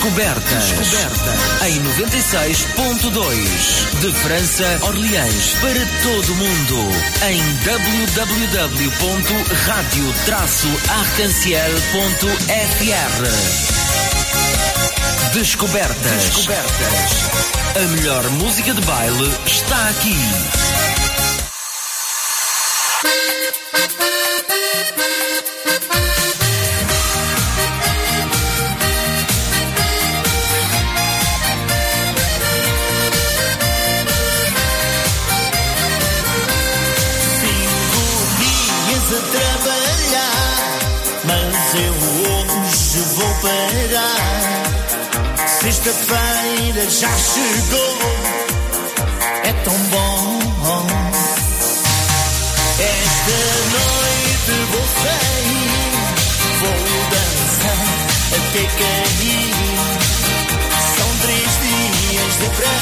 Descobertas. Em 96.2. De França, Orleans, para todo o mundo. Em www.radio-arcanciel.fr. Descobertas. Descobertas. A melhor música de baile está aqui. sexta-feira já chegou. É tão bom. Esta noite vou sair, vou dançar até cair. São três dias de prazer.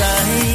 side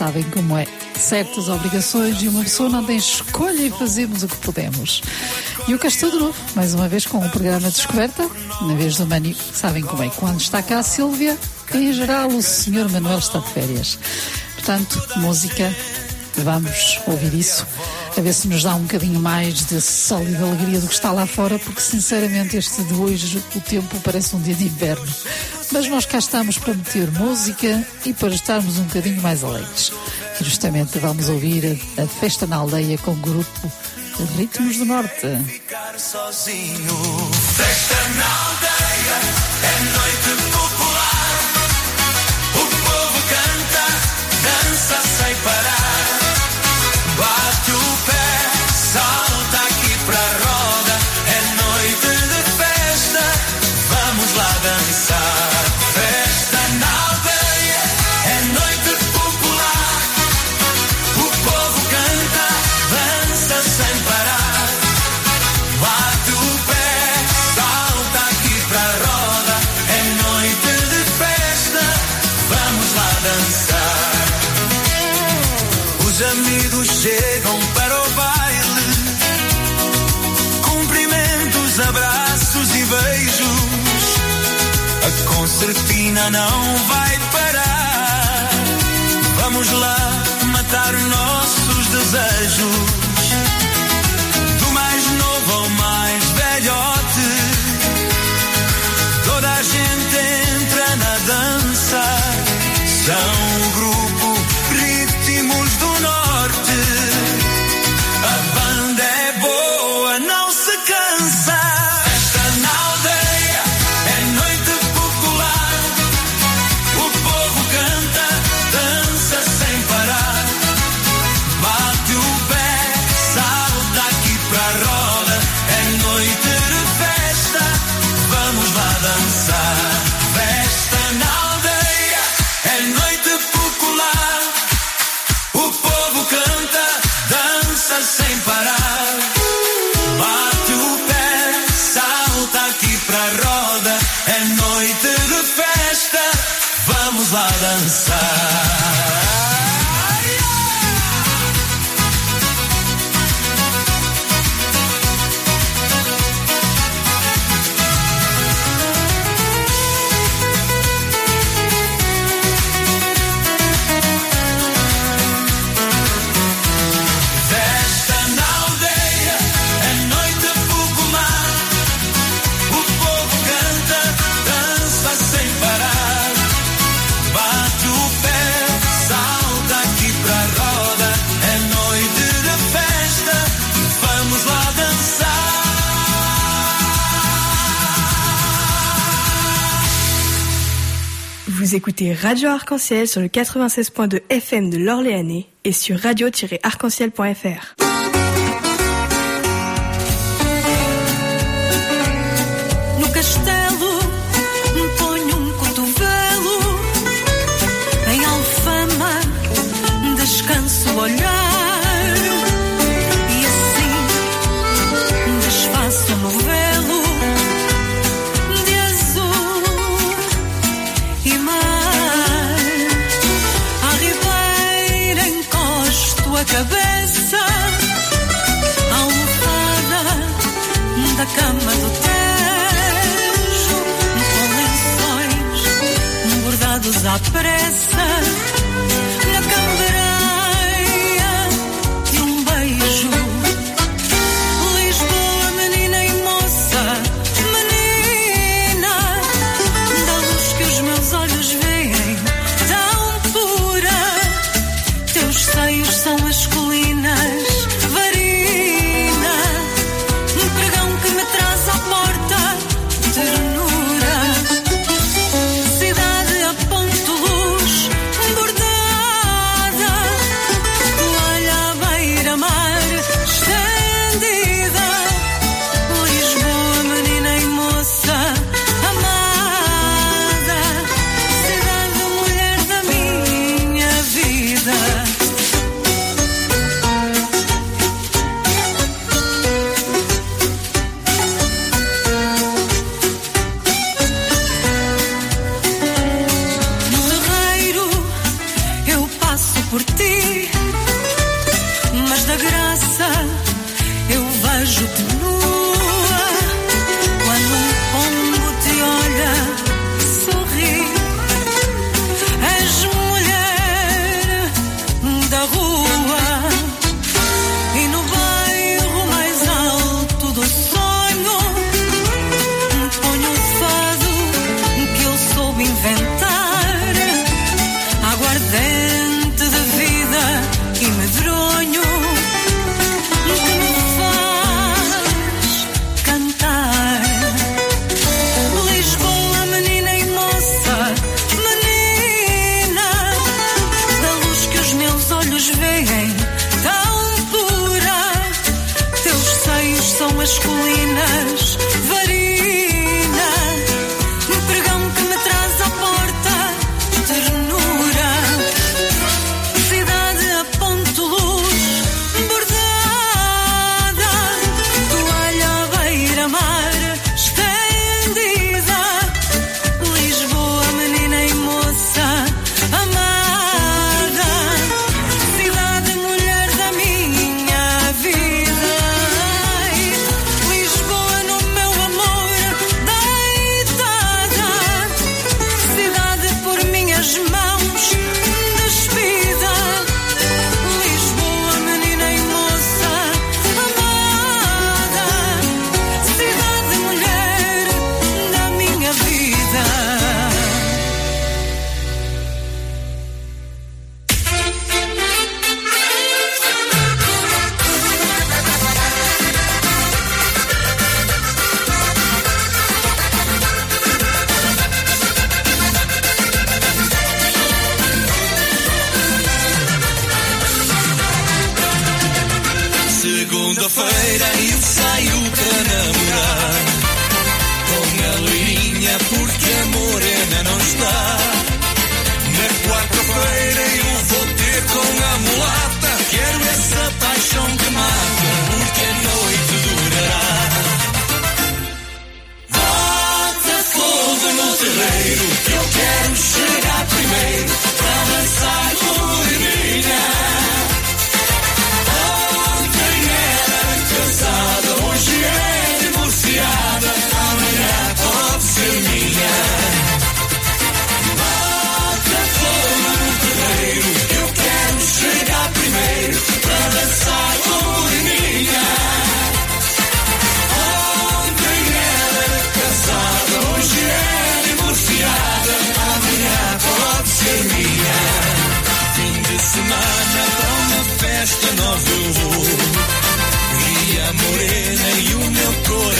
sabem como é. Certas obrigações e uma pessoa não tem escolha e fazemos o que podemos. E o Castor de novo, mais uma vez com o um programa de Descoberta, na vez do Mani, sabem como é. Quando está cá a Silvia, em geral o senhor Manuel está de férias. Portanto, música, vamos ouvir isso a ver se nos dá um bocadinho mais de sólida alegria do que está lá fora, porque sinceramente este de hoje, o tempo parece um dia de inverno. Mas nós cá estamos para meter música e para estarmos um bocadinho mais alegres. E justamente vamos ouvir a, a festa na aldeia com o grupo Ritmos do Norte. Ficar sozinho, festa na aldeia. máquina não vai parar. Vamos lá matar nossos desejos. Do mais novo ao mais velhote, toda a gente entra na dança. São o écoutez Radio Arc-en-Ciel sur le 96.2 FM de l'Orléanais et sur radio-arc-en-ciel.fr.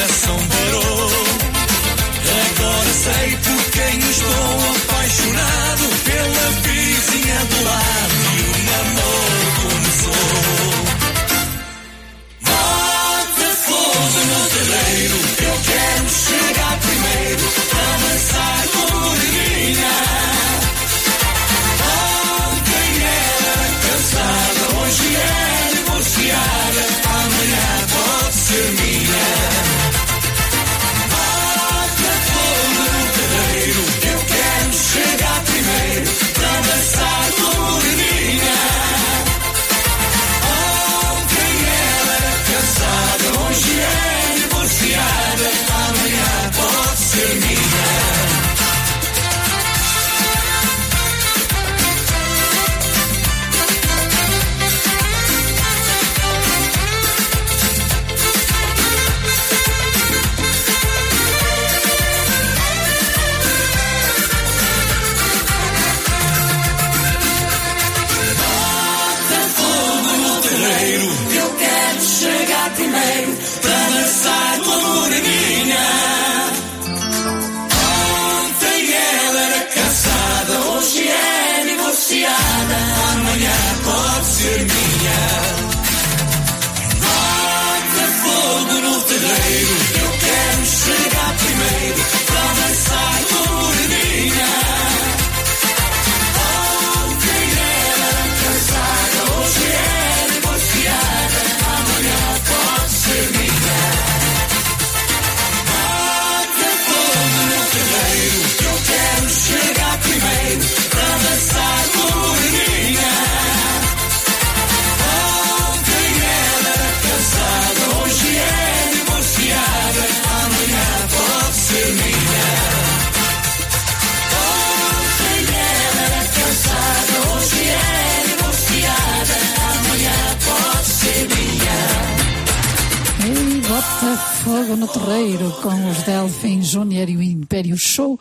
coração parou. Agora sei por quem estou apaixonado pela vizinha do lado. Água no Terreiro com os Delfins Júnior e o Império Show.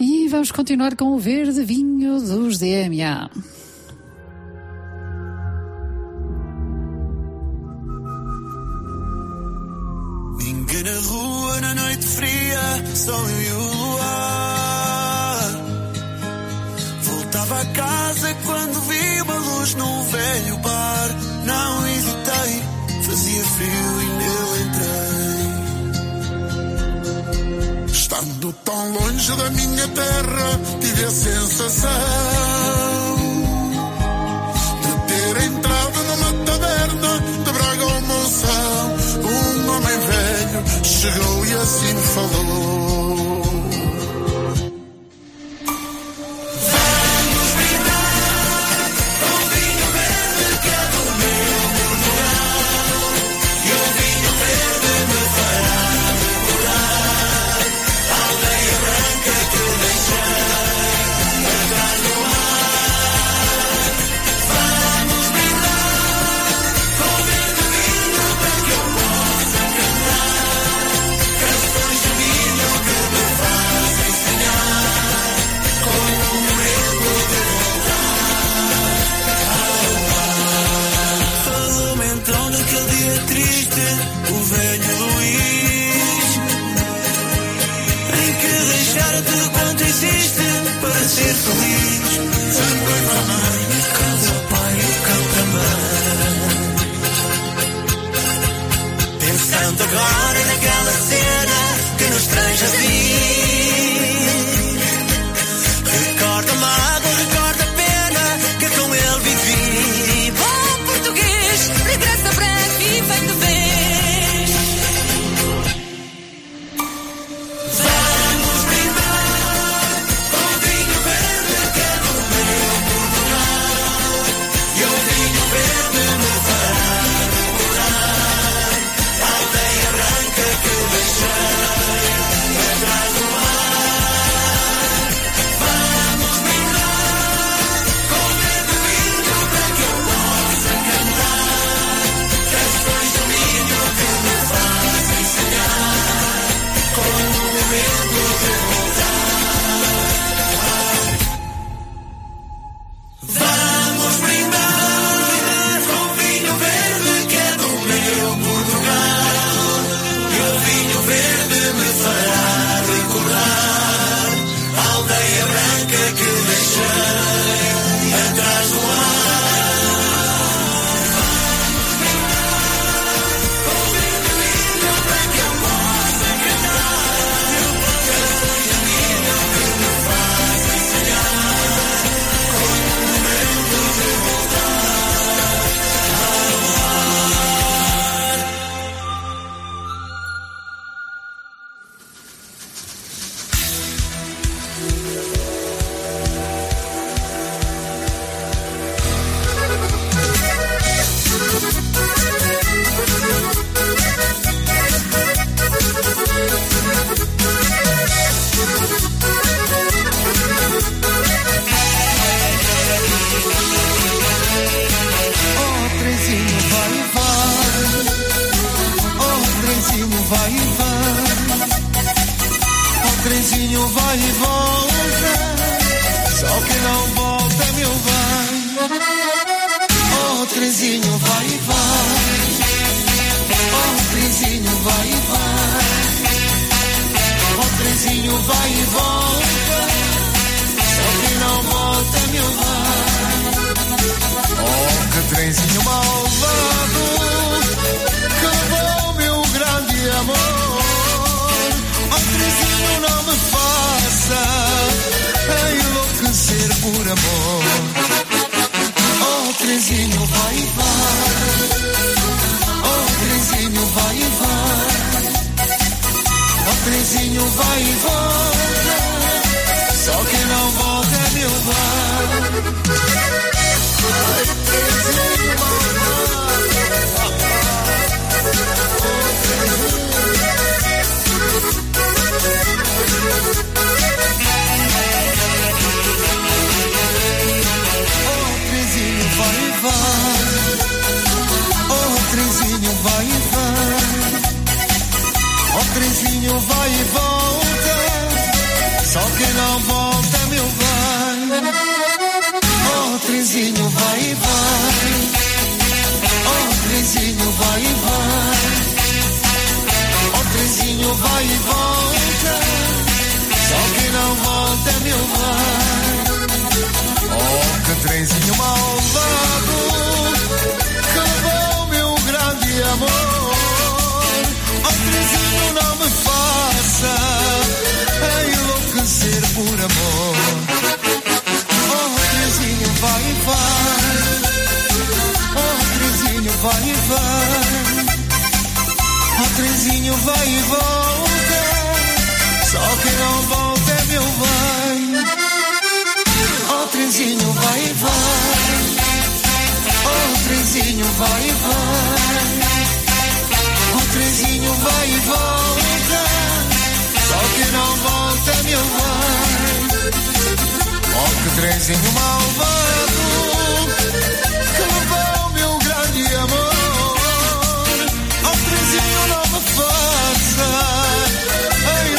E vamos continuar com o verde vinho dos DMA. Ninguém na rua na noite fria, só eu e o luar. Voltava a casa quando vi uma luz num velho bar. Não ia Estando tão longe da minha terra, tive a sensação de ter entrado numa taberna de Braga ou Monção. Um homem velho chegou e assim falou. Trenzinho vai e volta. Só que não volta, meu vai. Oh, trenzinho vai e vai. Oh, trenzinho vai e vai. Oh, trenzinho vai e volta. Só que não volta, meu vai. Oh, que trenzinho malvado levou meu grande amor. Oh, trenzinho não me faça enlouquecer por amor. Oh, trenzinho vai e vai. Oh, trenzinho vai e vai. Oh, trenzinho vai e volta. Só que não volta é meu vai. Oh, trenzinho vai e vai. Oh, trenzinho vai e vai. Trenzinho vai e volta. Só que não volta meu vai. Oh, que trenzinho malvado que levou meu grande amor. Oh, trenzinho não me faça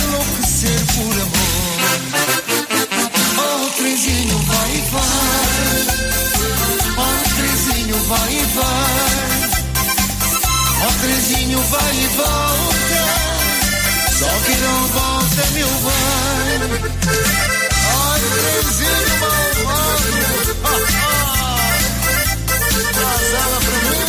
enlouquecer por amor. Oh, trenzinho vai e vai. Oh, trenzinho vai e vai. Oh, trenzinho vai e volta. Só que não volta meu vai. Ai, trenzinho malvado. Traz ela pra mim.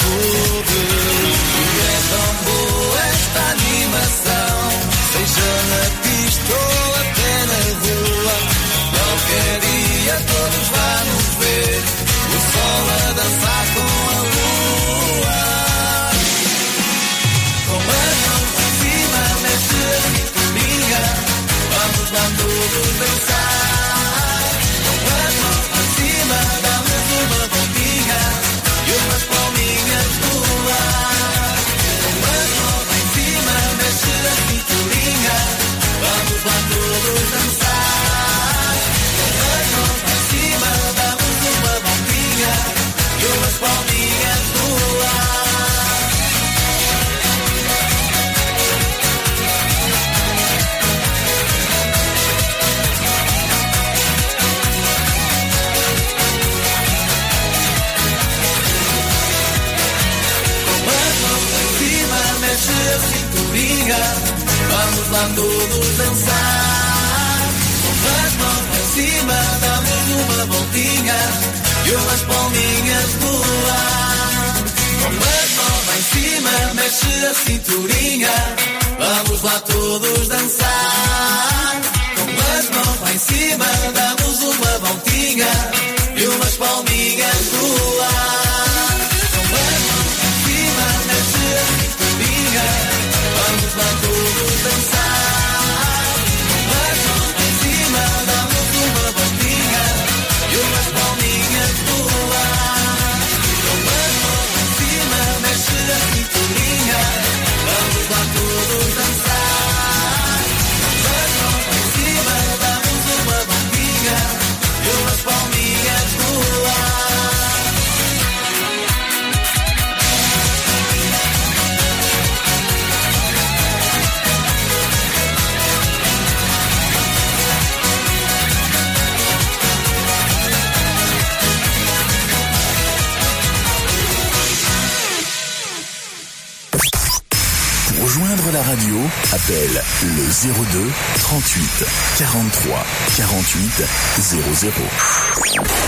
over para todos dançar. Com as mãos para cima, damos uma voltinha e umas palminhas no ar. Com as mãos lá em cima, mexe a cinturinha. Vamos lá todos dançar. Com as mãos lá em cima, damos uma voltinha e umas palminhas no ar. Appelle le 02 38 43 48 00.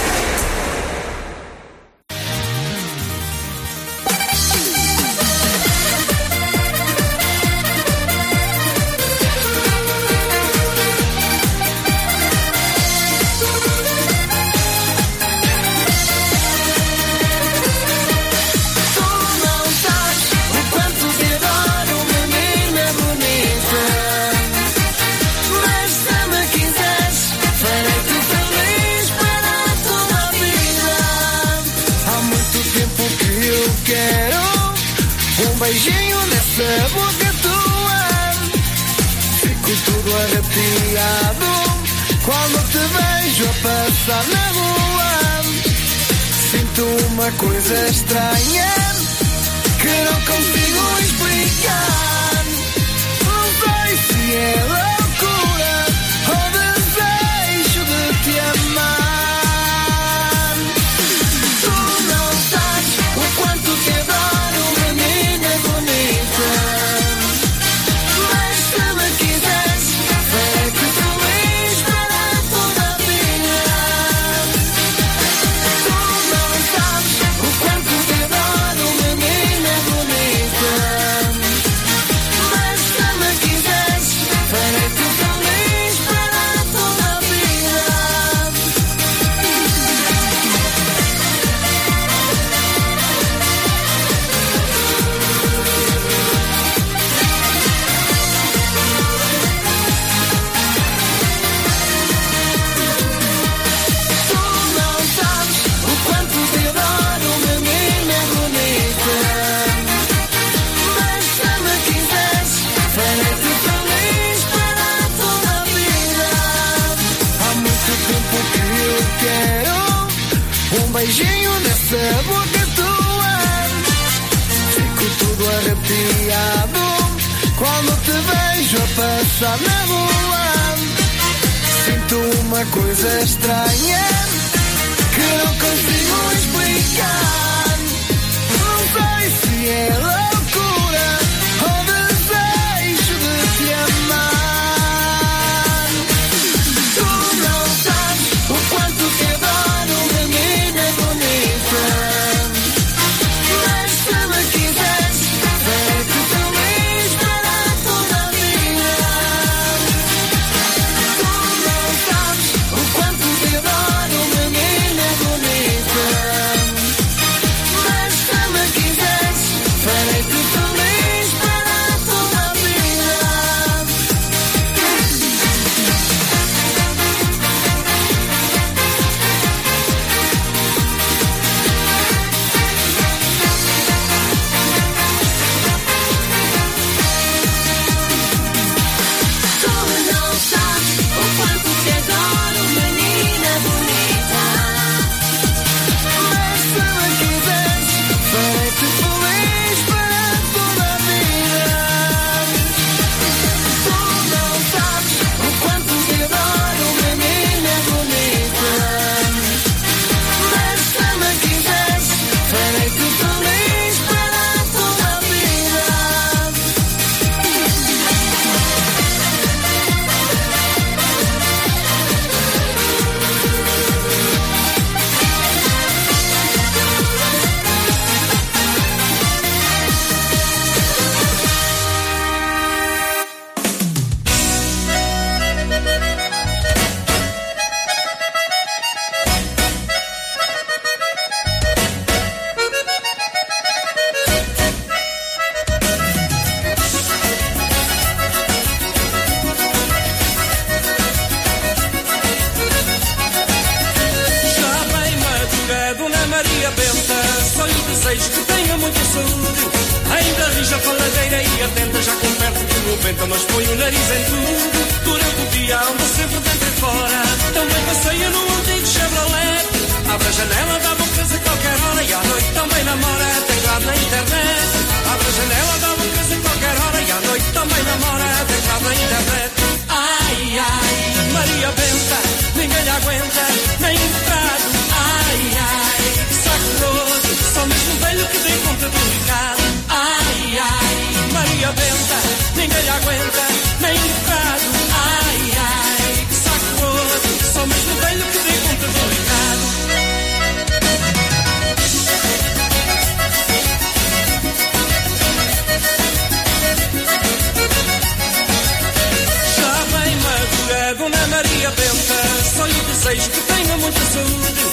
Que tenha muita saúde.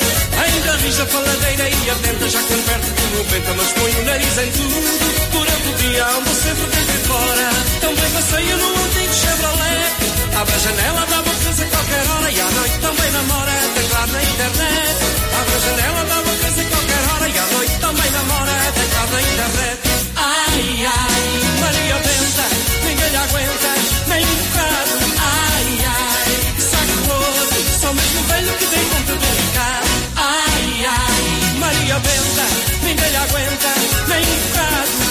Ainda rija faladeira e atenta, já com perto de 90, mas põe o nariz em tudo. Durante o dia anda sempre dentro e fora, também passeia no antigo Chevrolet. Abre a janela, dá bocas a qualquer hora e à noite também namora, teclado na internet. Abre a janela, dá bocas a qualquer hora e à noite também namora, teclado na internet. Ai, ai, Maria Benta, ninguém lhe aguenta, nem um bocado. Só mesmo velho que tem conta do recado. Ai, ai, Maria Benta, ninguém lhe aguenta, nem um bocado.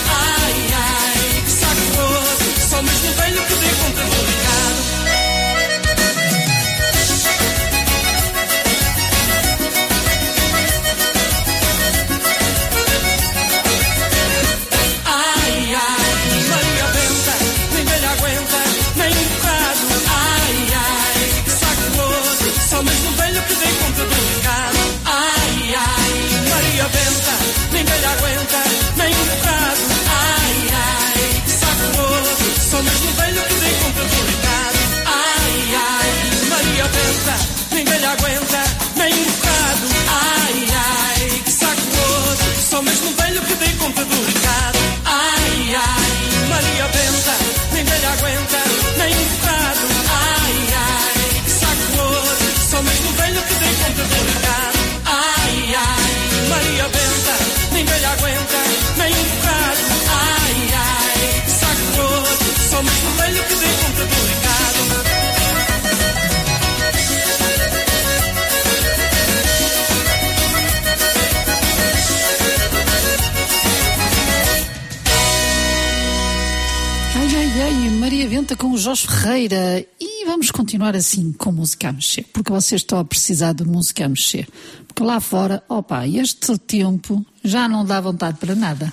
80 com o Jorge Ferreira e vamos continuar assim com música a mexer, porque vocês estão a precisar de música a mexer. Porque lá fora, opa, este tempo já não dá vontade para nada.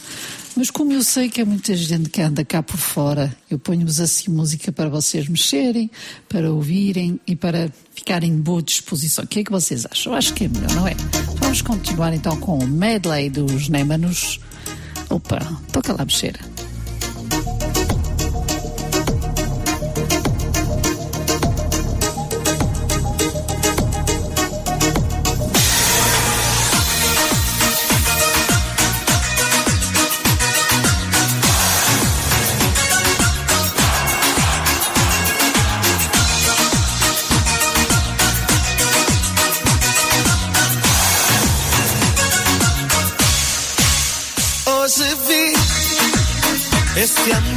Mas como eu sei que há muita gente que anda cá por fora, eu ponho-vos assim música para vocês mexerem, para ouvirem e para ficarem em boa disposição. O que é que vocês acham? Eu acho que é melhor, não é? Vamos continuar então com o medley dos Némanos. Opa, toca lá mexer. Este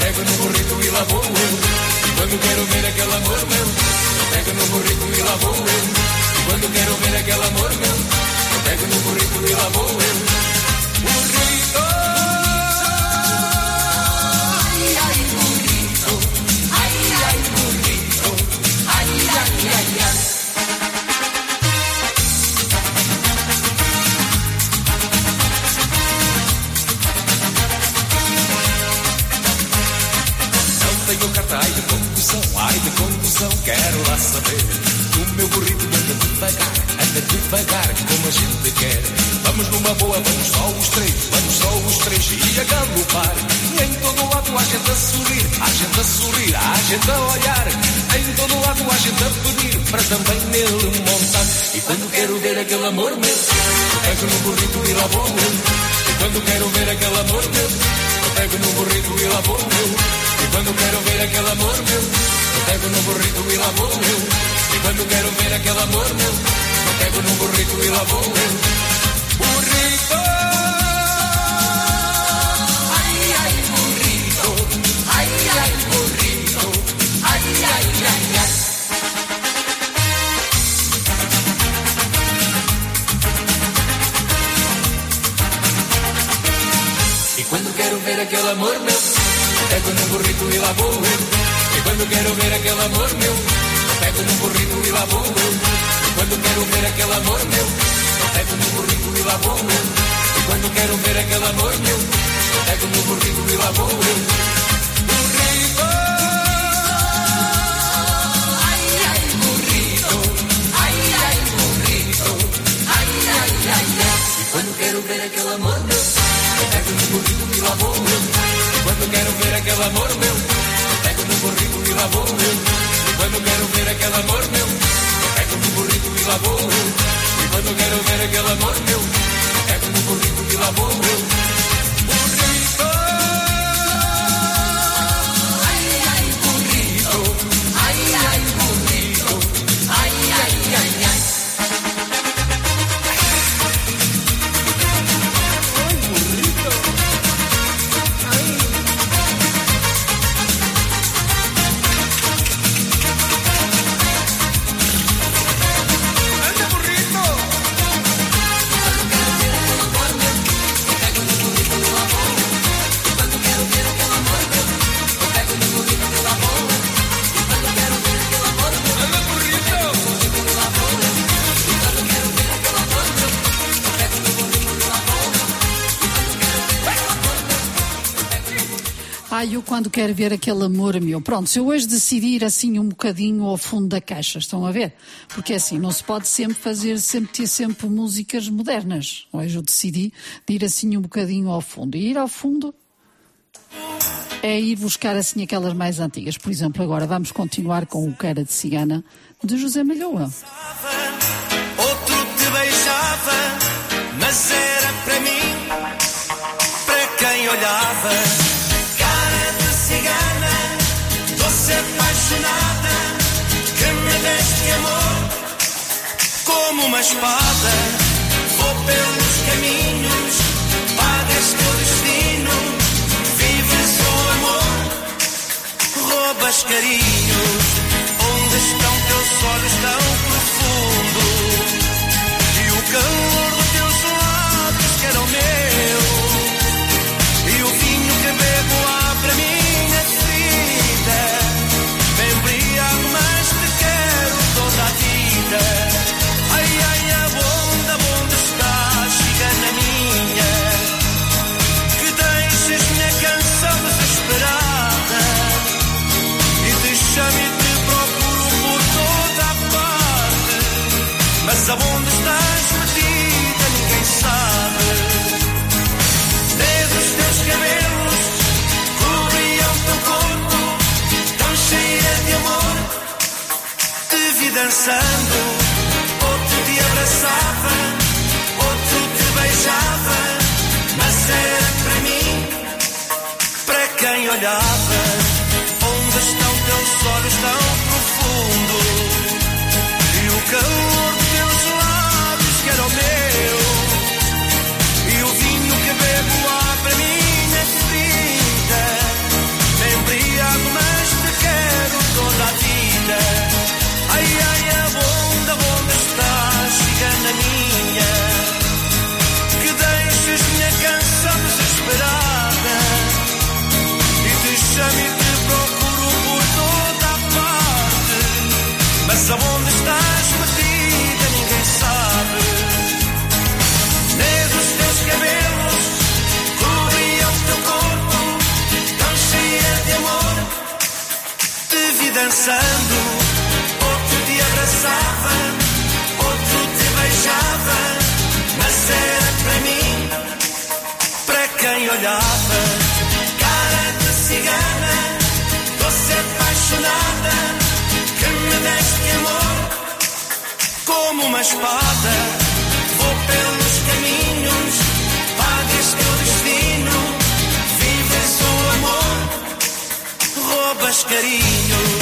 pego no burrito e lá vou eu. E quando quero ver aquele amor meu, pego no burrito e lá vou eu. E quando quero ver aquele amor meu, pego no burrito e lá vou eu. Burrito! Ai, ai, burrito! Ai, ai, burrito! Ai, ai, ai, ai. Quero lá saber. O meu burrito anda devagar, anda devagar, como a gente quer. Vamos numa boa, vamos só os três, vamos só os três e a galopar. E em todo lado há gente a sorrir, há gente a sorrir, há gente a olhar. Em todo lado há gente a pedir para também nele montar. E quando quero ver aquele amor meu, pego no burrito e lá vou eu. E quando quero ver aquele amor meu, pego no burrito e lá vou eu. E quando quero ver aquele amor meu, pego no burrito e lá vou eu. E quando quero ver aquele amor meu, eu pego no burrito e lá vou eu. Burrito! Ai, ai, burrito! Ai, ai, burrito! Ai, ai, ai, ai. E quando quero ver aquele amor meu, pego no burrito e lá vou eu. Quando quero ver aquele amor meu, pego no burrito e lá vou eu. Quando quero ver aquele amor meu, pego no burrito e lá vou eu. Quando quero ver aquele amor meu, pego no burrito e lá vou eu. Burrito! Ai, ai, burrito! Ai, ai, burrito! Ai, ai, ai, ai. Quando quero ver aquele amor meu, no burrito e lá vou eu. Quando quero ver aquele amor meu, pego e vou eu. E quando quero ver aquele amor meu, pego no burrito e lá vou eu. E quando quero ver aquele amor meu, pego no burrito e lá vou quando quero ver aquele amor meu. Pronto, se eu hoje decidir assim um bocadinho ao fundo da caixa, estão a ver? Porque assim, não se pode sempre fazer, sempre ter sempre músicas modernas. Hoje eu decidi de ir assim um bocadinho ao fundo. E ir ao fundo é ir buscar assim aquelas mais antigas. Por exemplo, agora vamos continuar com o Cara de Cigana de José Malhoa. Outro te beijava, mas era para mim, para quem olhava. Uma espada. Vou pelos caminhos, pagas teu destino, vives o amor, roubas carinhos. Onde estão teus olhos tão profundos? Outro te abraçava Outro te beijava. Mas era para mim Para quem olhava. Onde estão teus olhos tão profundos? E o calor dançando Outro te abraçava Outro te beijava Mas era para mim Para quem olhava. Cara de cigana Doce apaixonada Que me deste amor Como uma espada. Vou pelos caminhos Pagas teu destino Vives o amor Roubas carinhos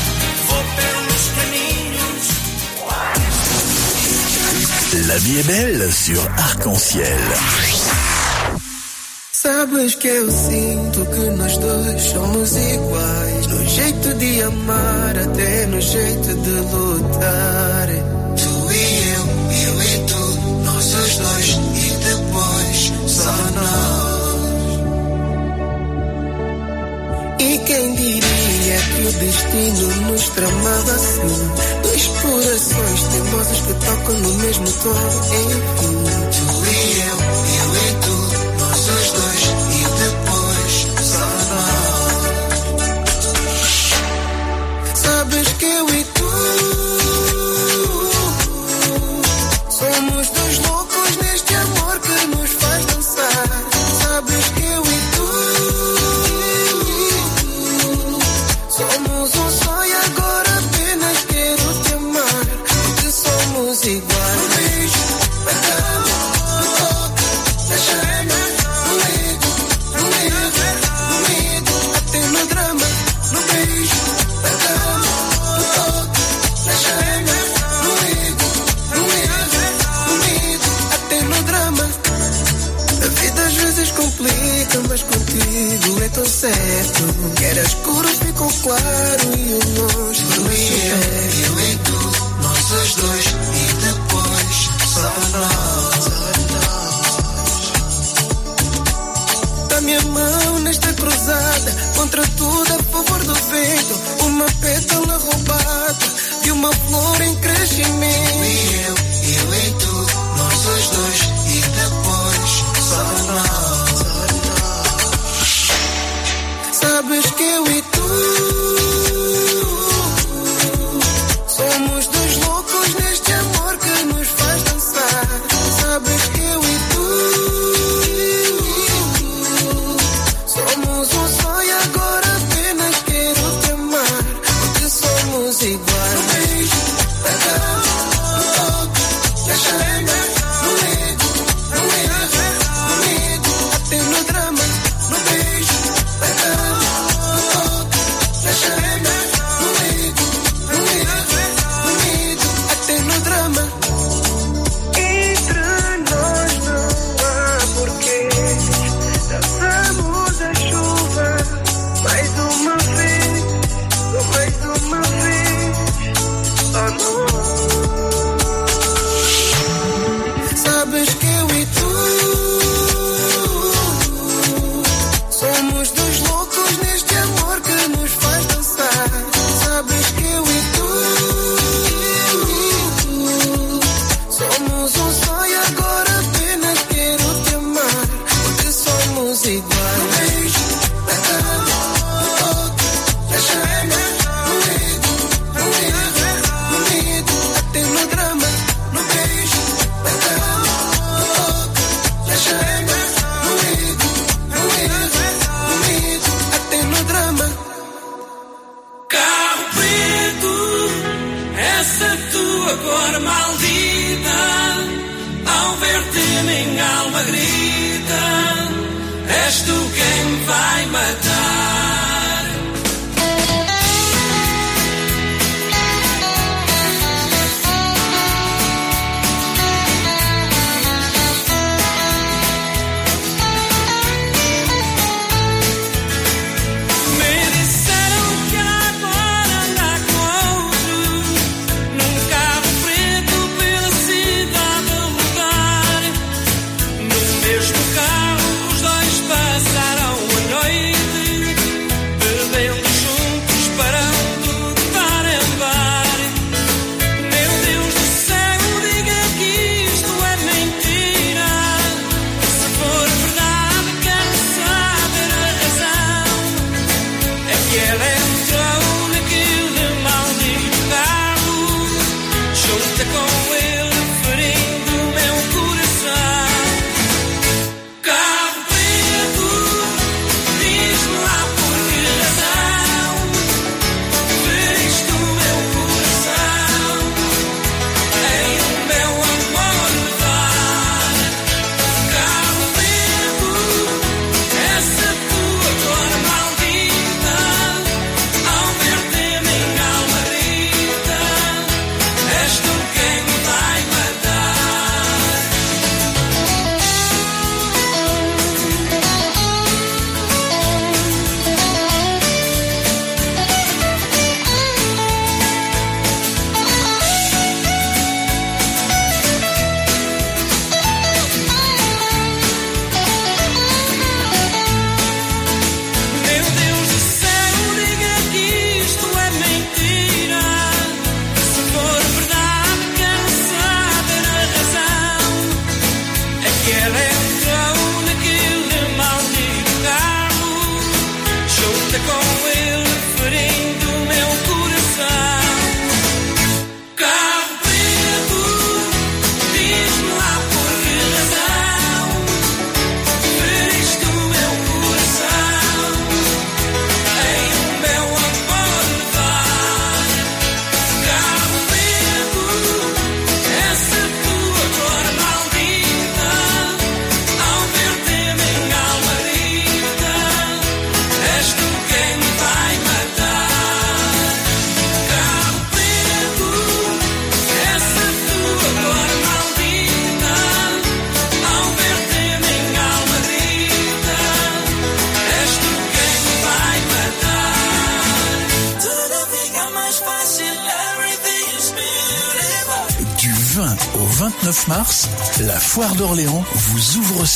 La vie est belle sur Arc-en-Ciel. Sabes que eu sinto que nós dois somos iguais No jeito de amar, até no jeito de lutar o destino nos tramava assim. Dois corações teimosos que tocam no mesmo tom. Enfim, tu e eu, eu e tu, nós os dois e depois só nós. Sabes que eu e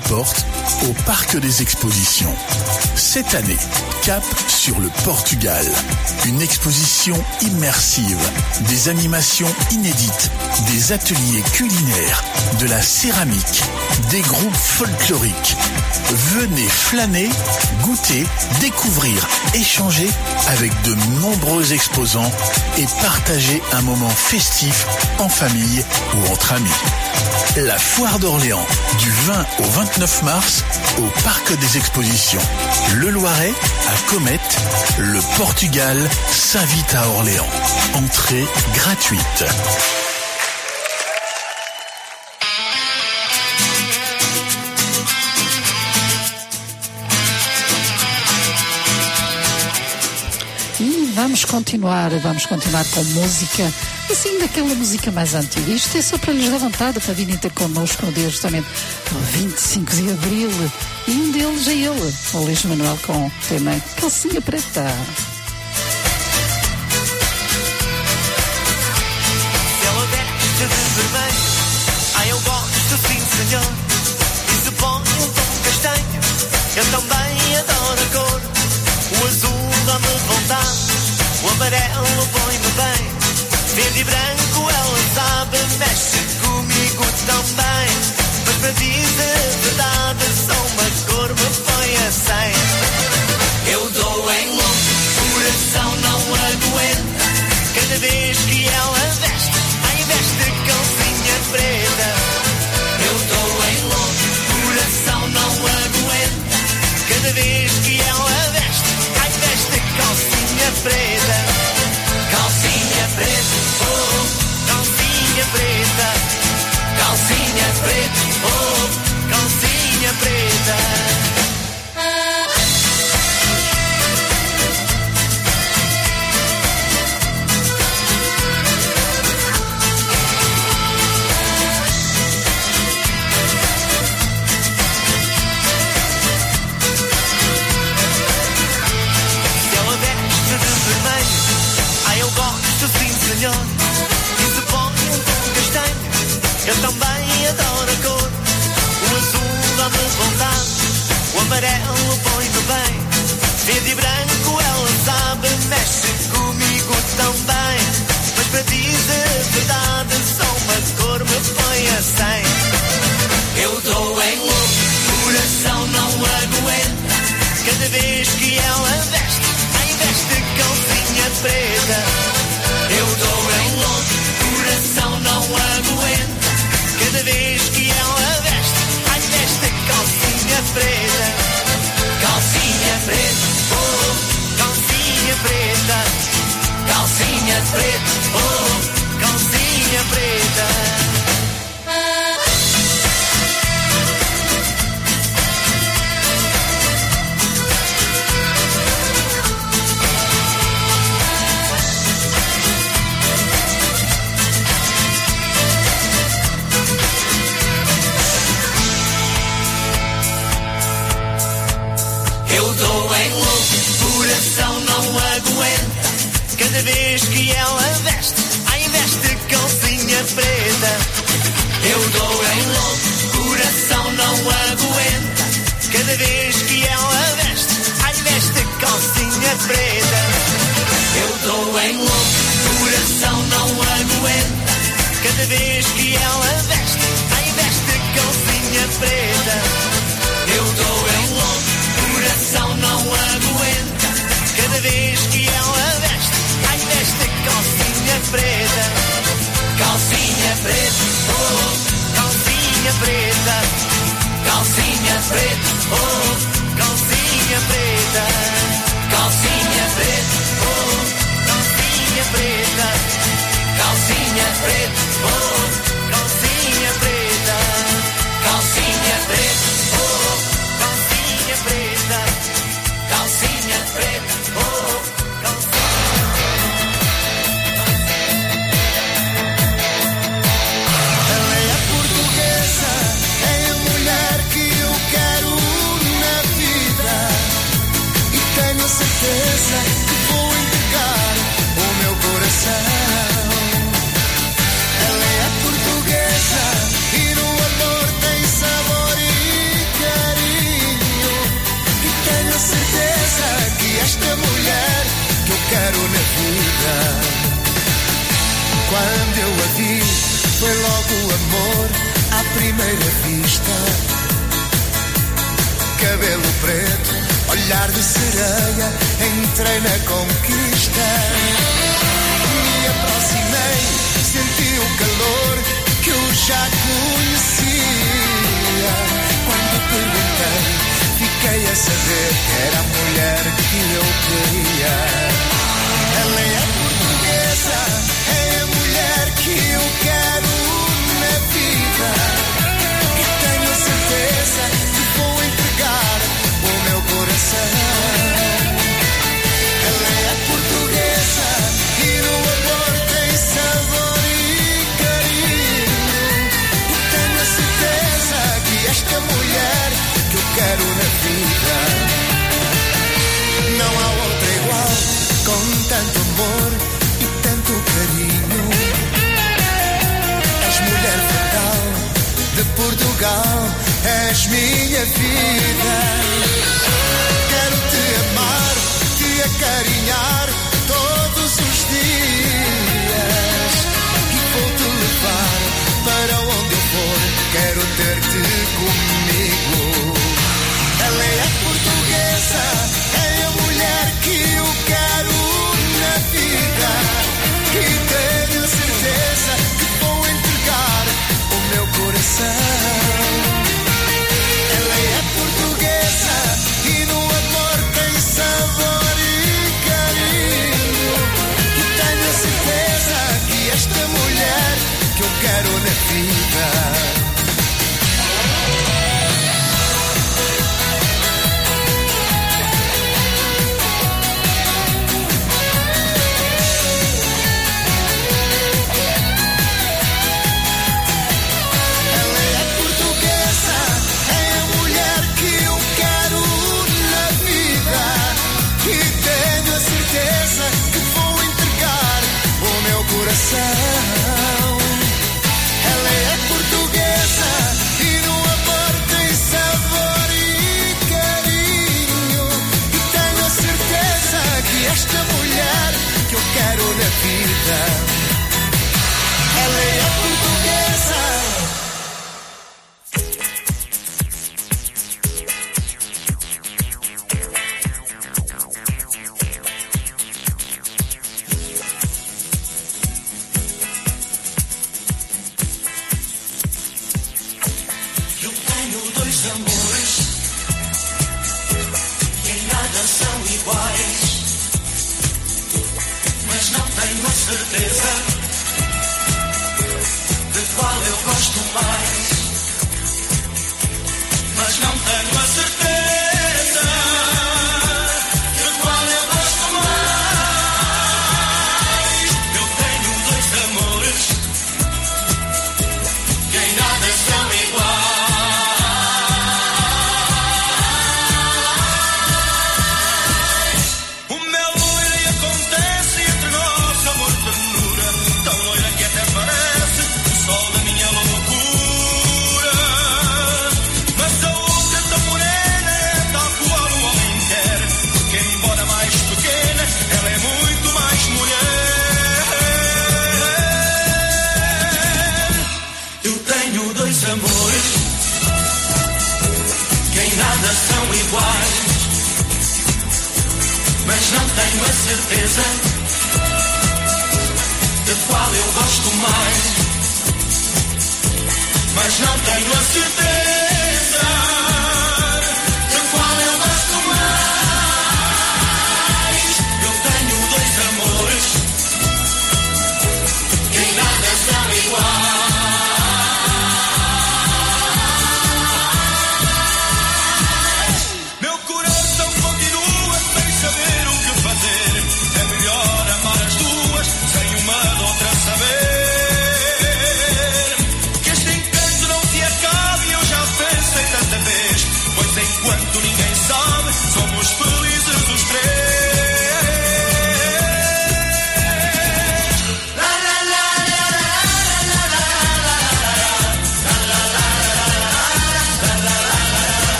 portes au Parc des Expositions. Cette année, cap sur le Portugal. Une exposition immersive, des animations inédites, des ateliers culinaires, de la céramique, des groupes folkloriques. Venez flâner, goûter, découvrir, échanger avec de nombreux exposants et partager un moment festif en famille ou entre amis. La foire d'Orléans, du 20 au 29 mars, au Parc des Expositions. Le Loiret, à Comète, le Portugal s'invite à Orléans. Entrée gratuite. Vamos continuar, vamos continuar com música. assim daquela música mais antiga. Isto é só para lhes dar vontade para virem ter connosco no dia justamente 25 de Abril. E um deles é ele, o Luís Manuel com o tema Calcinha Preta.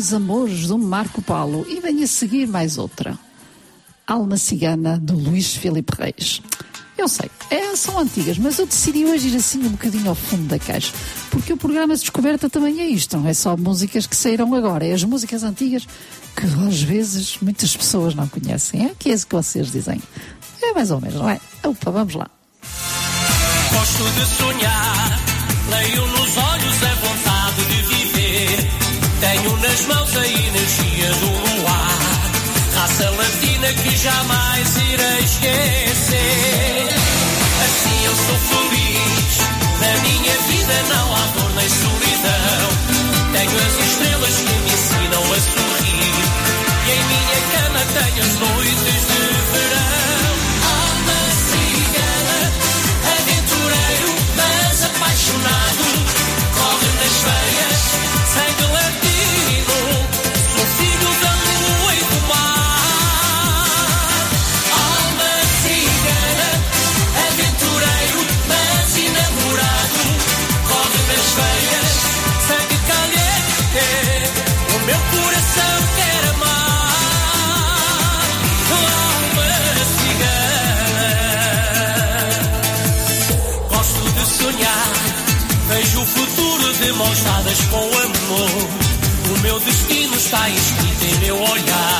Dois amores do Marco Paulo e venho a seguir mais outra. Alma Cigana, do Luís Filipe Reis. Eu sei, é, são antigas, mas eu decidi hoje ir assim um bocadinho ao fundo da caixa. Porque o programa de descoberta também é isto, não é só músicas que saíram agora, é as músicas antigas que às vezes muitas pessoas não conhecem. É que é isso que vocês dizem. É mais ou menos, não é? Opa, vamos lá. Gosto de sonhar, leio nos olhos viver. Tenho nas mãos a energia do luar, raça latina que jamais irei esquecer. Assim eu sou feliz, na minha vida não há dor nem solidão. Tenho as estrelas que me ensinam a sorrir, e em minha cama tenho as noites de verão. Alma cigana, aventureiro, mas apaixonado. Com amor. O meu destino está escrito em meu olhar.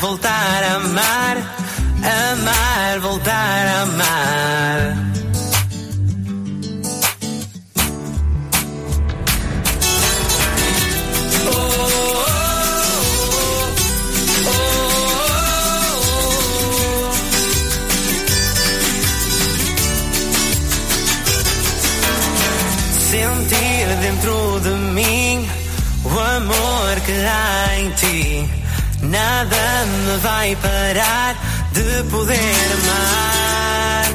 Voltar a amar. vai parar de poder amar.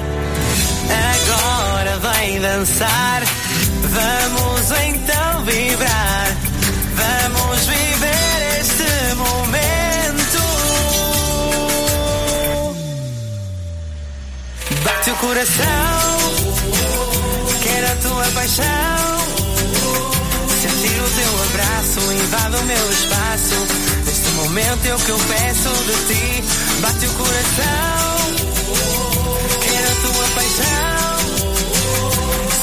Agora vem dançar, vamos então vibrar, vamos viver este momento. Bate o coração, Quero a tua paixão. Sentir o teu abraço invade o meu espaço momento é o que eu peço de ti. Bate o coração, quero a tua paixão.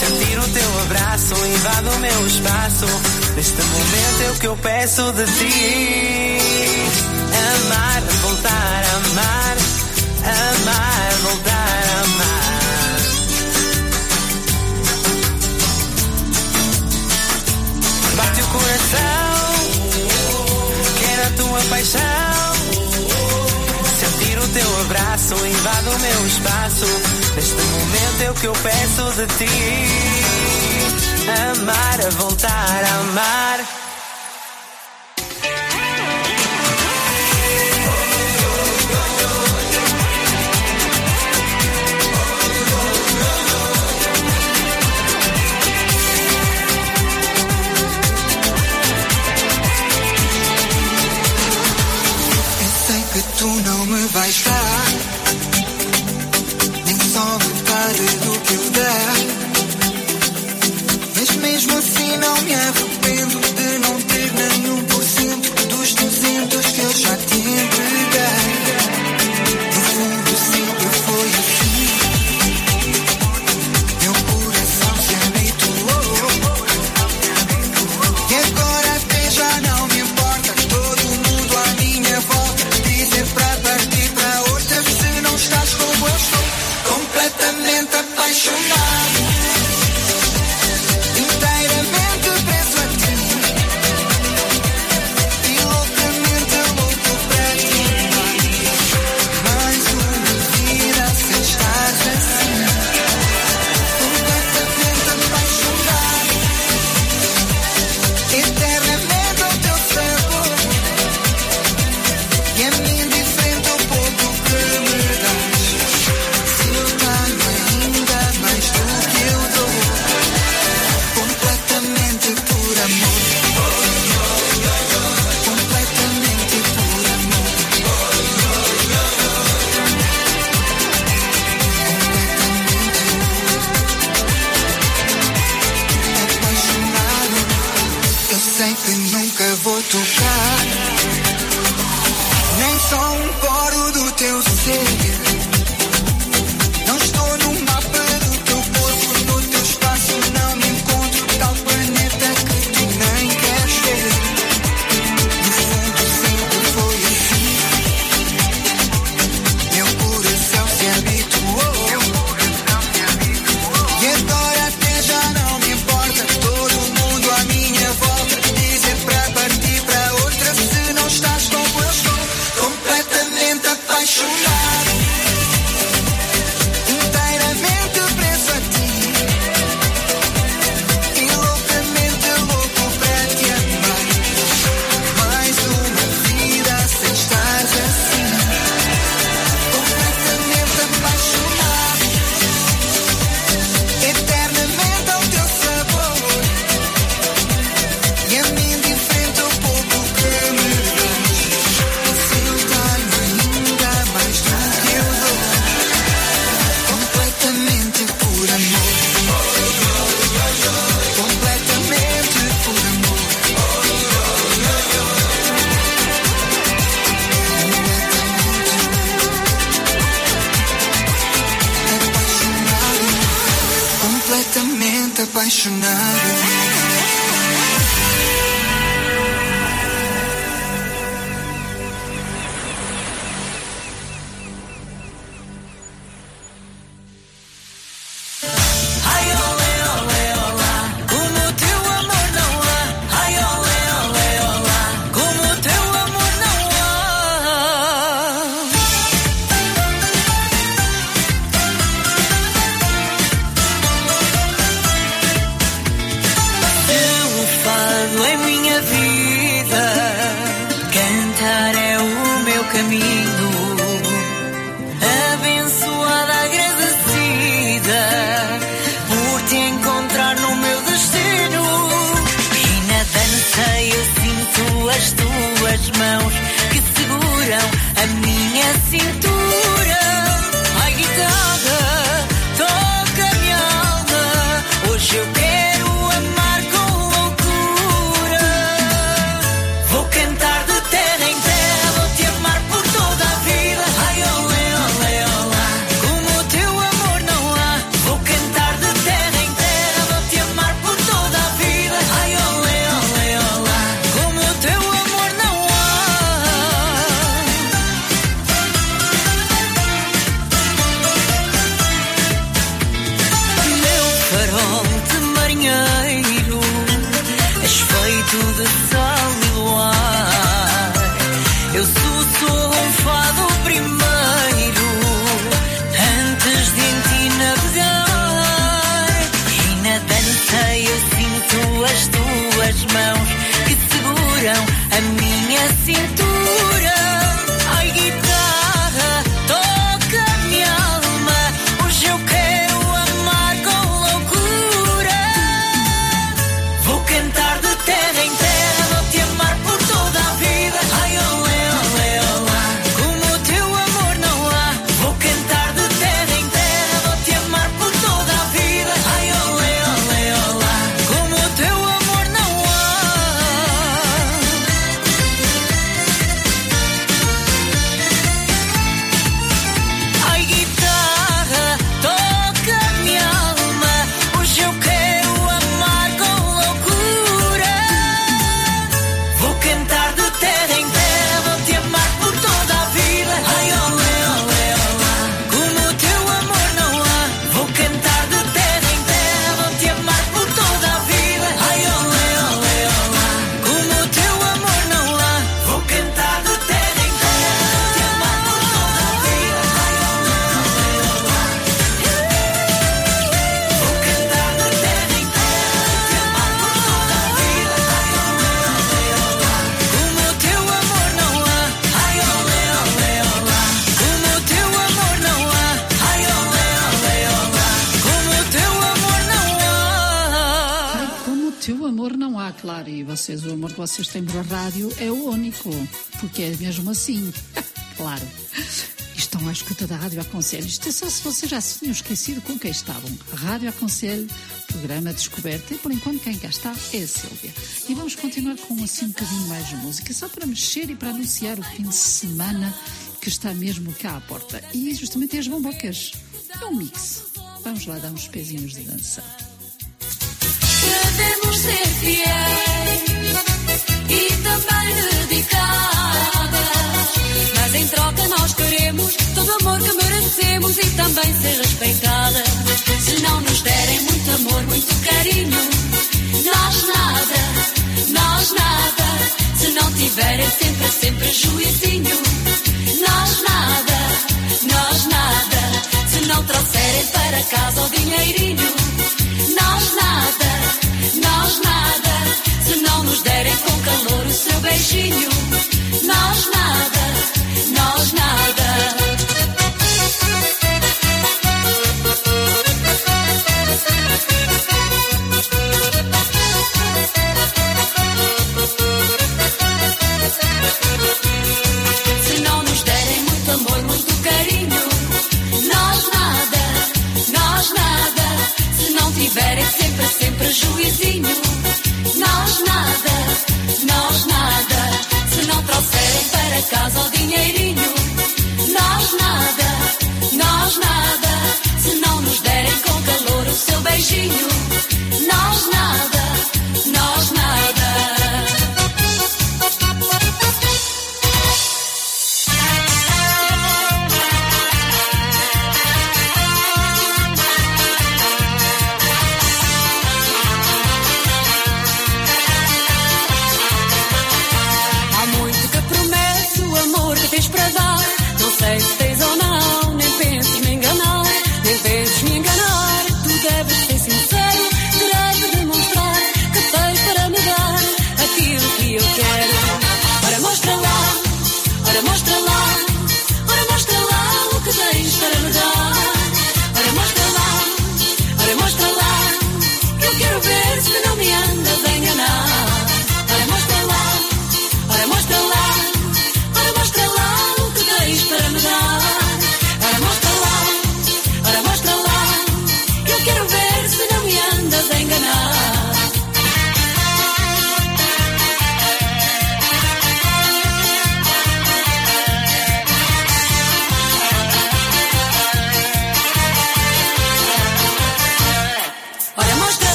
Sentir o teu abraço, invade o meu espaço. Neste momento é o que eu peço de ti. Amar, voltar a amar. Amar, voltar a amar. paixão. Sentir o teu abraço, invado o meu espaço. Neste momento é o que eu peço de ti. Amar é voltar a amar. Vocês já se tinham esquecido com quem estavam. Rádio Aconselho, programa Descoberta. E por enquanto quem cá está é a Silvia. E vamos continuar com assim um bocadinho mais de música, só para mexer e para anunciar o fim de semana que está mesmo cá à porta. E justamente é as bombocas. É um mix. Vamos lá dar uns pezinhos de dança. Devemos ser fiéis e também amor que merecemos e também ser respeitada. Se não nos derem muito amor, muito carinho, nós nada, nós nada. Se não tiverem sempre, sempre juizinho, nós nada, nós nada. Se não trouxerem para casa o dinheirinho, nós nada, nós nada. Se não nos derem com calor o seu beijinho, nós nada.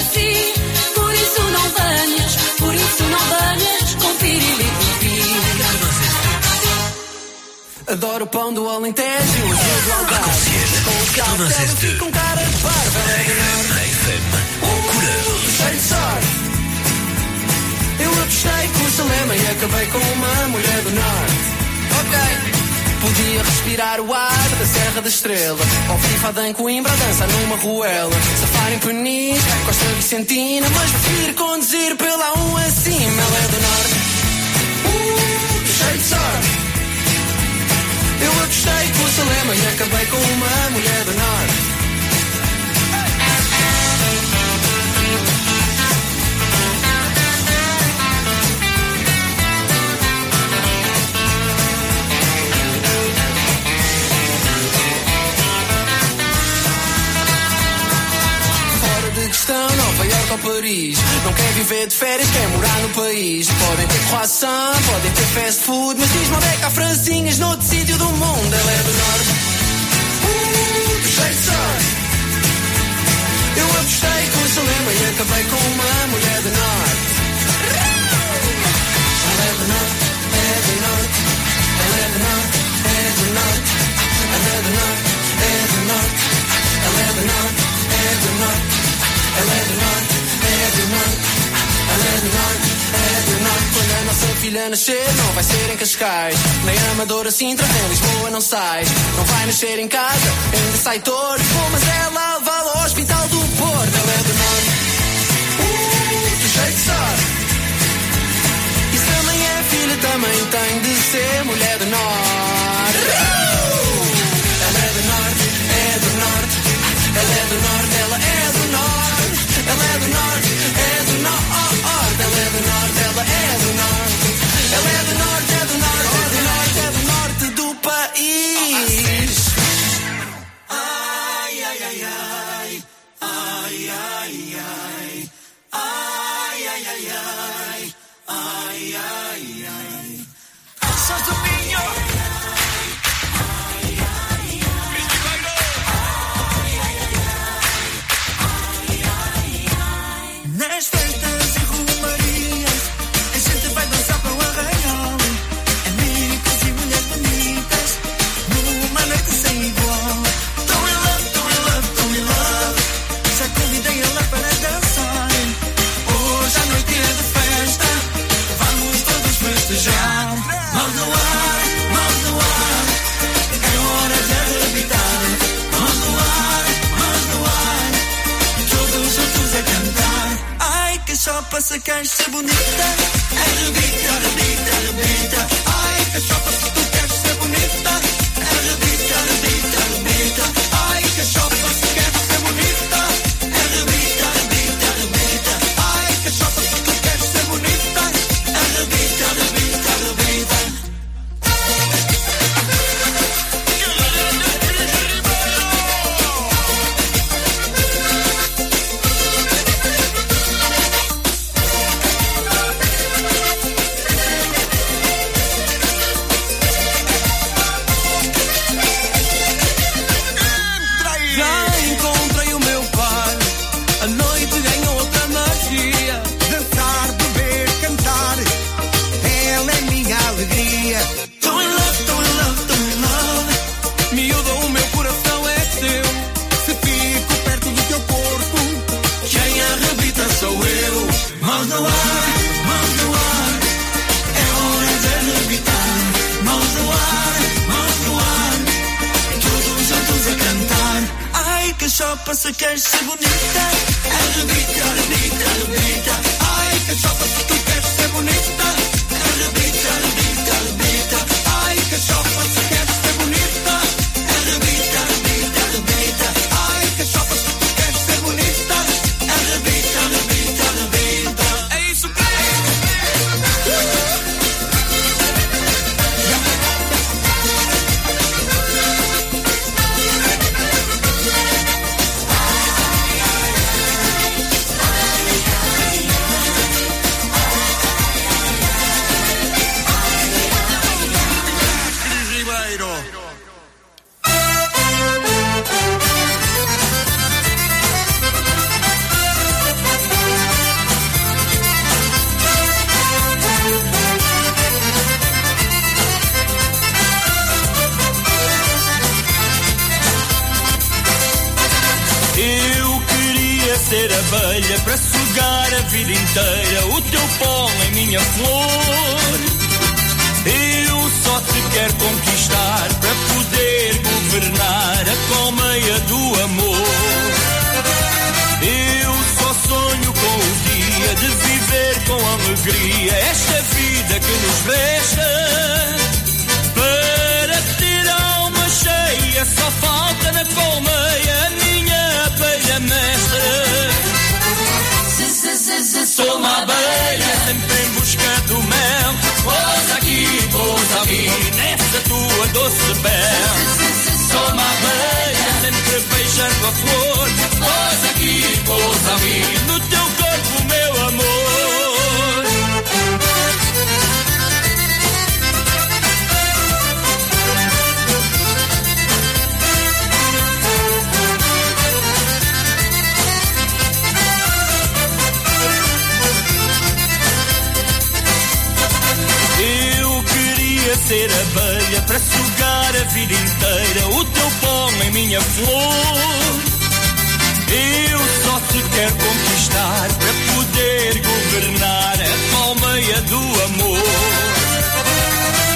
Assim. Por isso não banhas, por isso não banhas com pirilipipi. Adoro o pão do Alentejo, os meus algares. Com cautela, com cara de barba. Loucura. Cheio de sorte. Eu apostei com o Salema e acabei com uma mulher do norte. Respirar o ar da Serra da Estrela. Ou FIFA em Coimbra, dança numa ruela. Safar em Peniche, Costa Vicentina Mas prefiro conduzir pela um acima. Ela é do norte. Uh, cheio de sorte Eu apostei com o Salema e acabei com uma mulher do norte Ou Paris Não quer viver de férias, quer morar no país. Podem ter croissant, podem ter fast food Mas diz-me onde é que há francinhas noutro sítio do mundo. Ela é do norte. Uh, de sorte Eu apostei com o Salema e acabei com uma mulher do do do norte Ela é do norte, é do norte Ela é do norte, é do norte Ela é do norte, é do norte é do é do é do é do filha nascer, não vai ser em Cascais. Nem Amadora, Sintra, em Lisboa não sai. Não vai nascer em casa, ainda sai torto. Mas ela leva ao hospital do Porto. Ela é do norte, uh, cheio de sorte. E se também é filha, também tem de ser mulher do norte. Ela é do norte. Ela é do norte, é do norte, é do norte, é do norte do país. Ser abelha para sugar a vida inteira o teu pólen, minha flor. Eu só te quero conquistar para poder governar a colmeia do amor.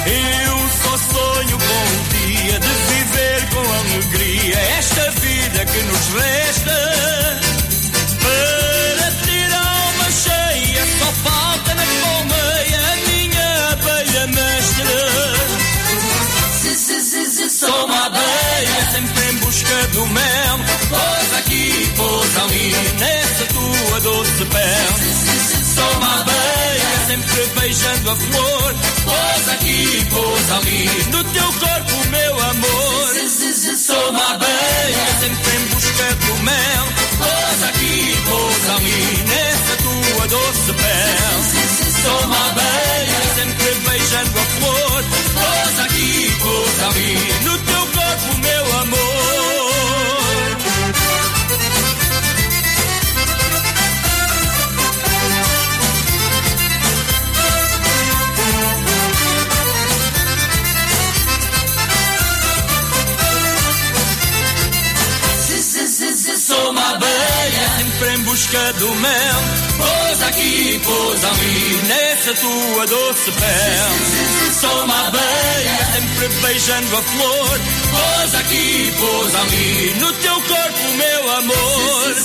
Eu só sonho com o dia de viver com alegria esta vida que nos resta. Ali, nessa tua doce pele. Sou uma abelha sempre beijando a flor. Pousa aqui, pousa ali, no teu corpo, meu amor. Sou uma abelha sempre em busca do mel. Pousa aqui, pousa ali, nessa tua doce pele. Sou uma abelha sempre beijando a flor. Pousa aqui, pousa ali, no teu corpo, busca do mel. Pousa aqui, pousa ali, nessa tua doce pele. Sou uma abelha sempre beijando a flor. Pousa aqui, pousa ali, no teu corpo, meu amor.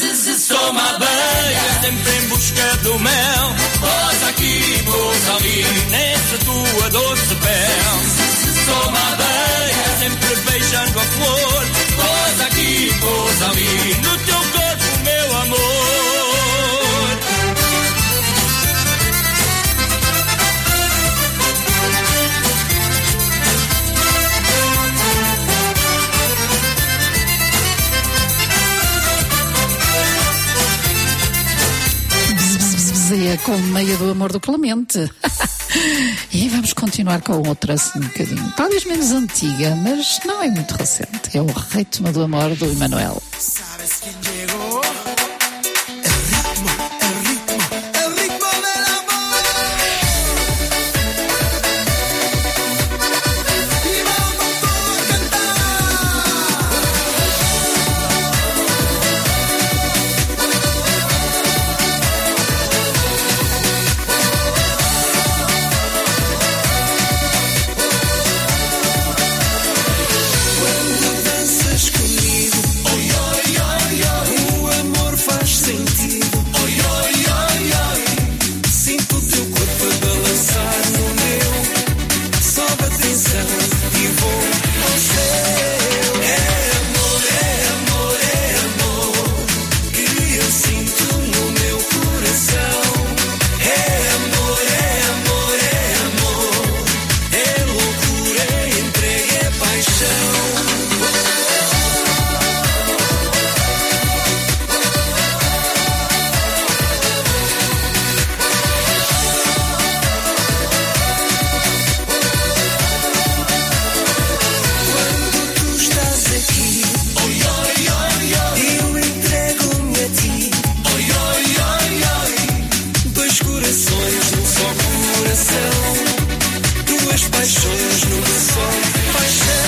Sou uma abelha sempre em busca do mel. Pousa aqui, pousa ali, nessa tua doce pele. Sou uma abelha sempre beijando a flor. Pousa aqui, pousa ali, no teu corpo, meu amor. É com meia do amor do Clemente. e vamos continuar com outra assim um bocadinho. Talvez menos antiga, mas não é muito recente. É o ritmo do amor do Emanuel. ¿Sabes quién llegó? paixões numa só paixão.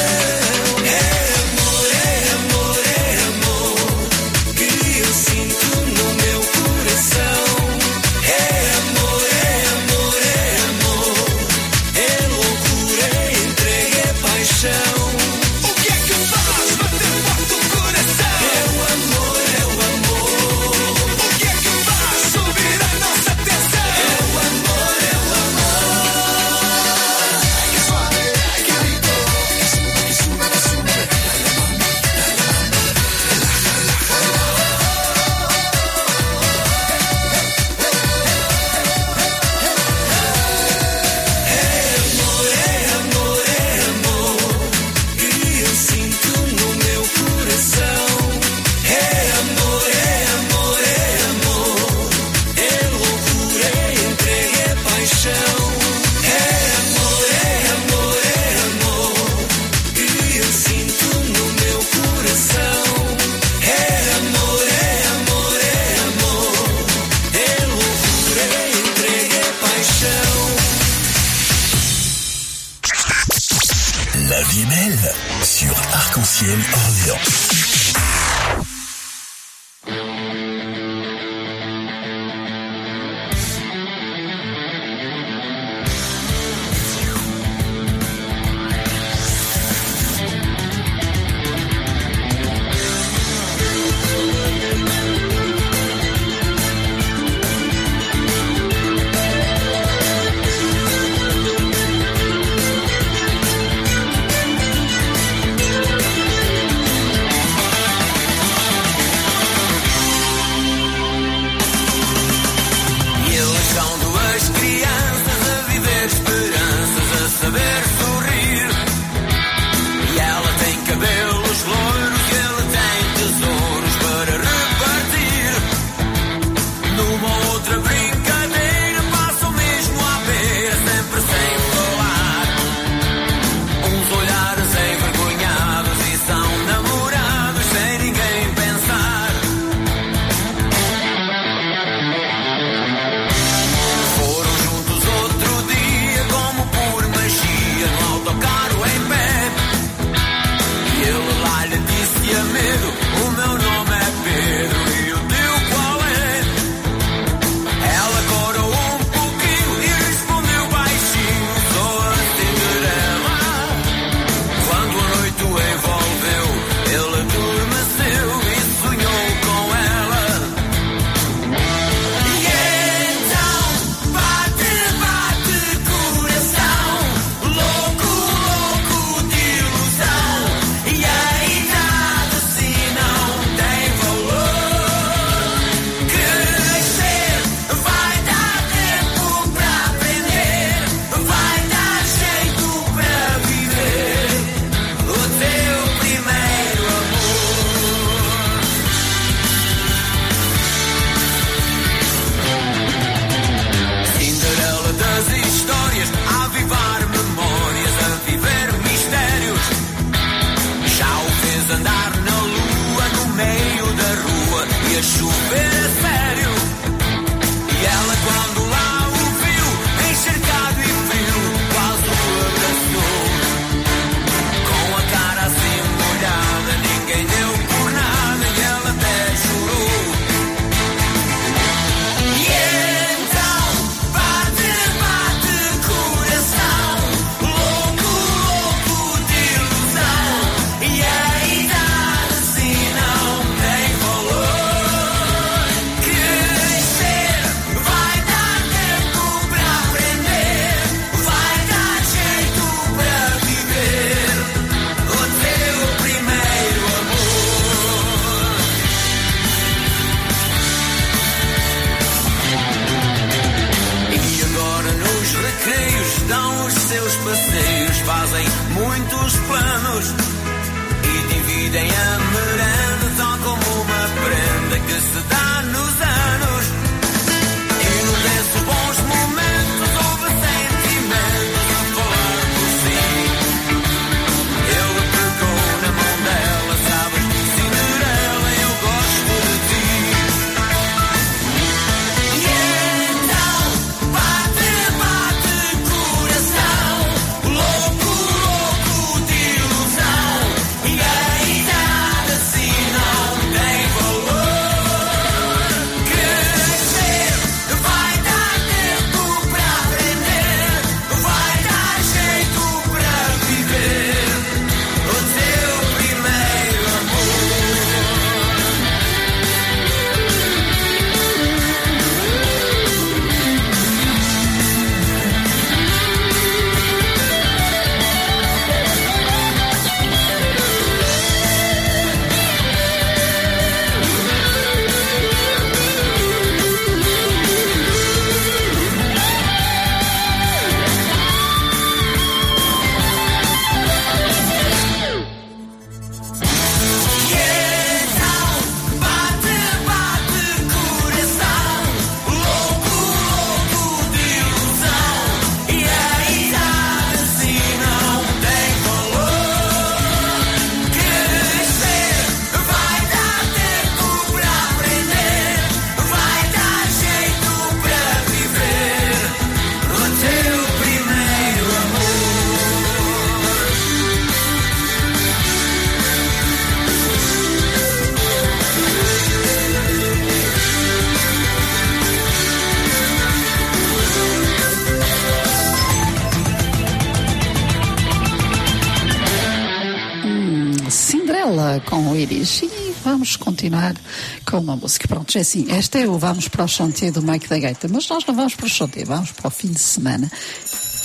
Com uma música. Pronto, é assim, esta é o Vamos para o Chantier do Mike da Gaita, mas nós não vamos para o Chantier, vamos para o fim de semana.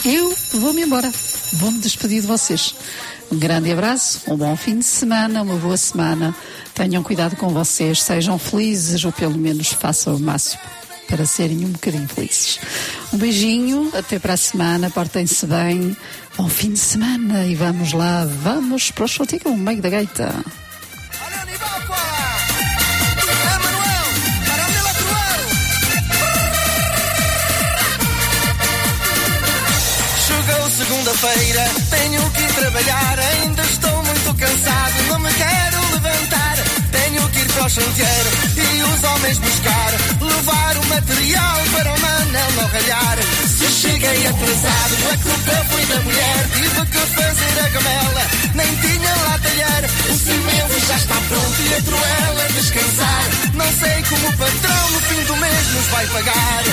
Eu vou-me embora, vou-me despedir de vocês. Um grande abraço, um bom fim de semana, uma boa semana. Tenham cuidado com vocês, sejam felizes ou pelo menos façam o máximo para serem um bocadinho felizes. Um beijinho, até para a semana, portem-se bem. Bom fim de semana e vamos lá, vamos para o Chantier com o Mike da Gaita. E os homens buscar. Levar o material para o manel não ralhar. Se cheguei atrasado, a culpa foi da mulher. Tive que fazer a gamela, nem tinha lá talher. O cimento já está pronto e a truela descansar. Não sei como o patrão no fim do mês nos vai pagar.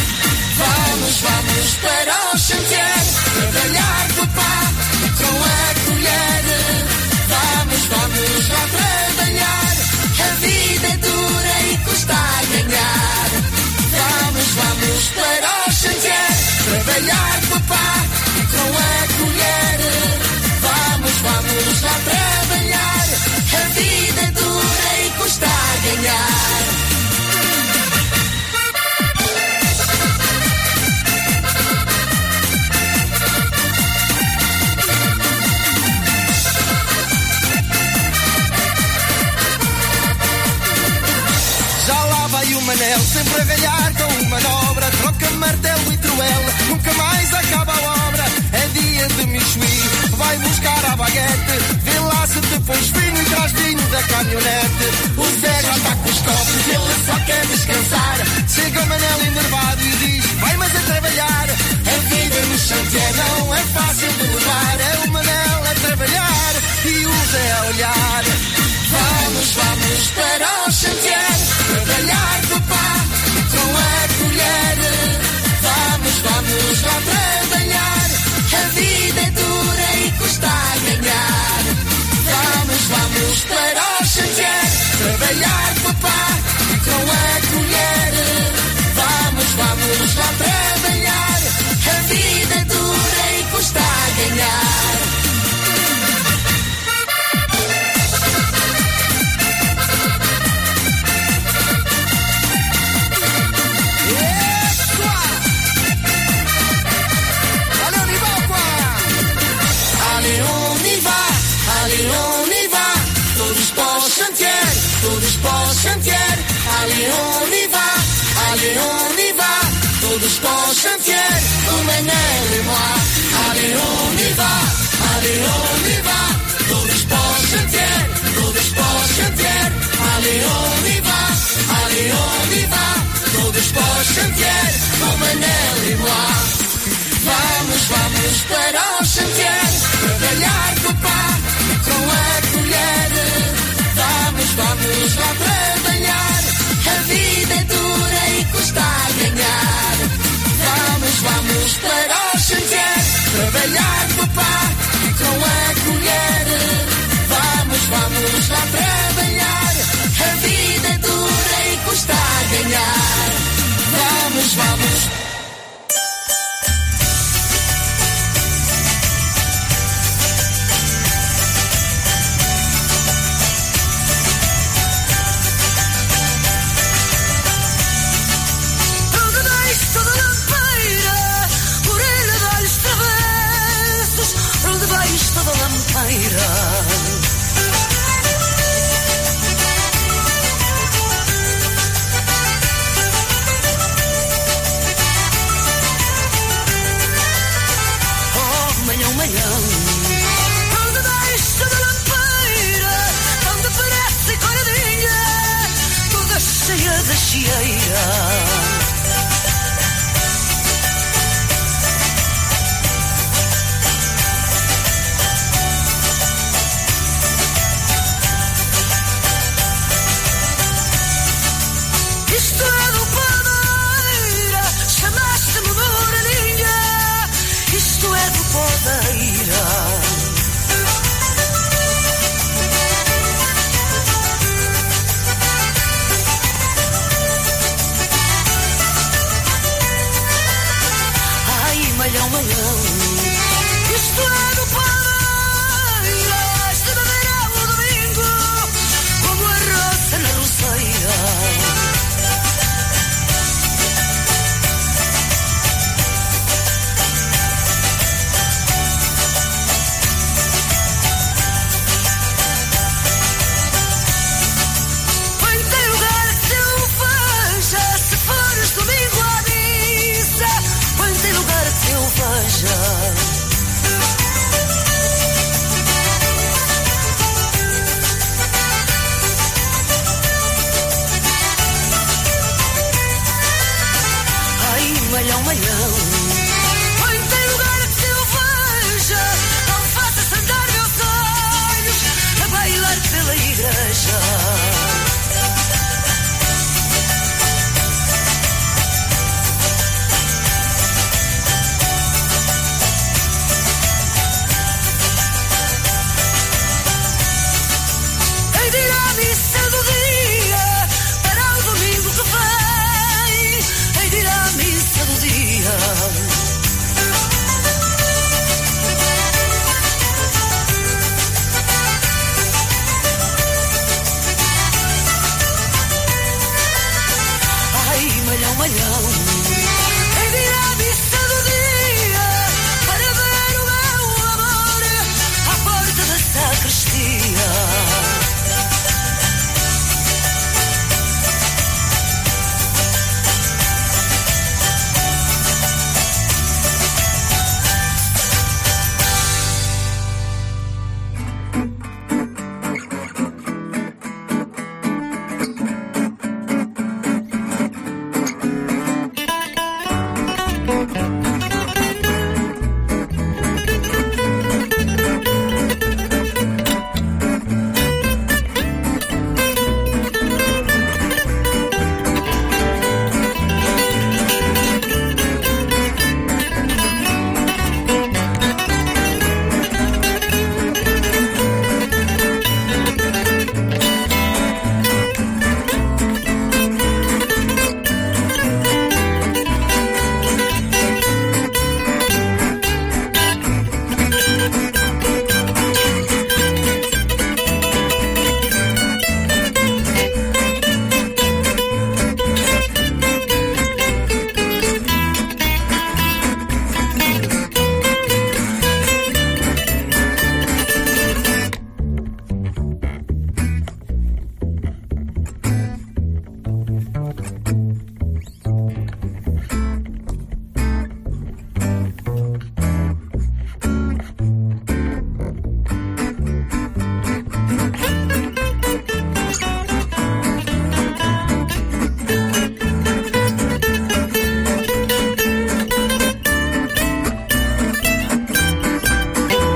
Sempre a galhar com uma manobra. Troca martelo e truela, nunca mais acaba a obra. É dia de Michui, vai buscar a baguete. Vê lá se te pões vinho e traz vinho da caminhonete. O Zé já está com os copos, ele só quer descansar. Chega o Manel enervado e diz: Vai, mas a trabalhar. A vida no chantier não é fácil de levar. É o Manel a trabalhar e o Zé a olhar. Vamos, vamos para o chantier, e custa a ganhar. Vamos, vamos para o chantier, trabalhar papá com a colher. Vamos, vamos lá trabalhar, a vida dura e custa a ganhar. Allez, on y va, allez, on y va. Todos o chantier, o Manel et moi. Allez, on y va, allez, on y va. Todos o chantier, todos o chantier. Allez, on y va, allez, on y va. Todos o chantier, Manel et moi. Vamos, vamos para o chantier, trabalhar papá com a colher. Vamos, vamos lá trabalhar, vida é dura e custa a ganhar. Vamos, vamos para o chantier, trabalhar papá com a colher. Vamos, vamos lá trabalhar,